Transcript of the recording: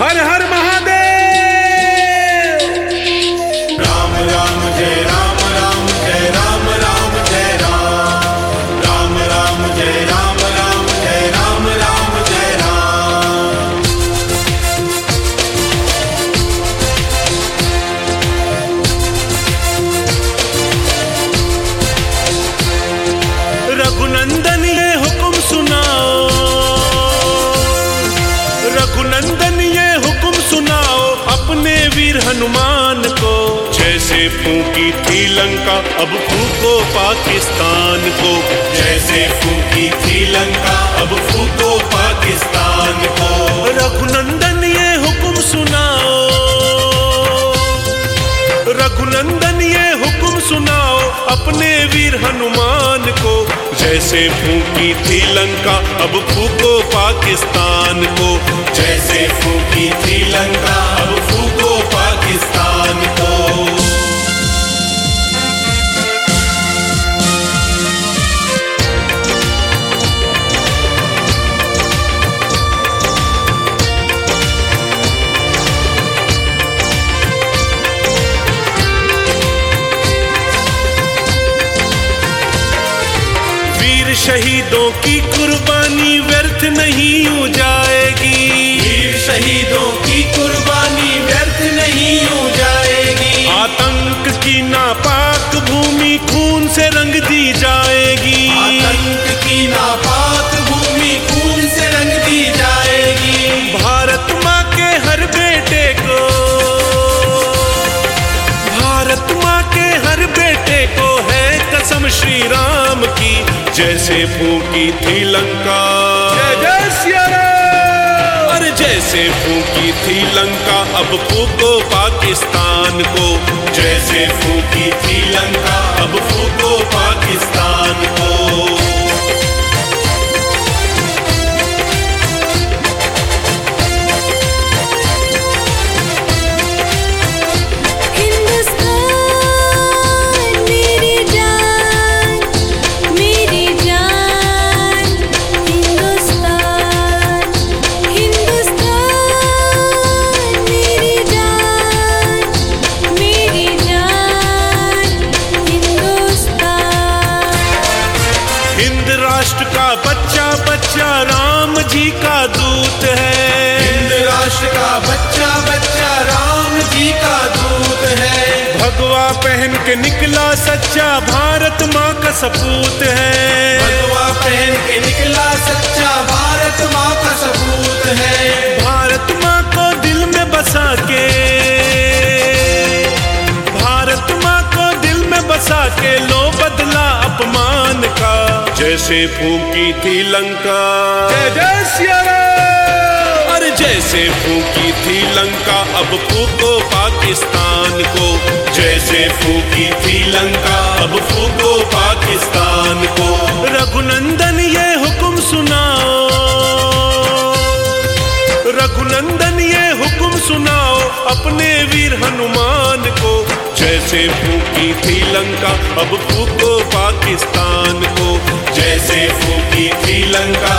हर हर वीर हनुमान को। जैसे फूकी थी लंका अब फूको पाकिस्तान को। जैसे फूकी थी लंका अब फूको पाकिस्तान को। रघुनंदन ये हुक्म सुनाओ। रघुनंदन ये हुक्म सुनाओ अपने वीर हनुमान को। जैसे फूकी थी लंका अब फूको पाकिस्तान को। जैसे फूकी थी लंका अब फूको वीर शहीदों की कुर्बानी व्यर्थ नहीं हो जाएगी वीर शहीदों की कुर्बानी व्यर्थ नहीं हो जाएगी आतंक की नापाक भूमि खून से रंग दी जाएगी। आतंक की नापाक भूमि खून से रंग दी जाएगी। भारत माँ के हर बेटे को भारत माँ के हर बेटे को श्री राम की जैसे फूकी थी लंका। जय जय अरे जैसे फूकी थी लंका अब फूको पाकिस्तान को जैसे फूकी थी हिंद राष्ट्र का बच्चा बच्चा राम जी का दूत है। हिंद राष्ट्र का बच्चा बच्चा राम जी का दूत है। भगवा पहन के निकला सच्चा भारत माँ का सपूत है। भगवा पहन के निकला सच्चा भारत माँ का सबूत जैसे फूकी थी लंका। जय जय सिया अरे जैसे फूकी थी लंका अब फूको पाकिस्तान को। जैसे फूकी थी लंका अब फूको पाकिस्तान को। रघुनंदन ये हुक्म सुनाओ। रघुनंदन ये हुक्म सुनाओ अपने वीर हनुमान को। जैसे फूकी थी लंका अब फूको पाकिस्तान Lanka.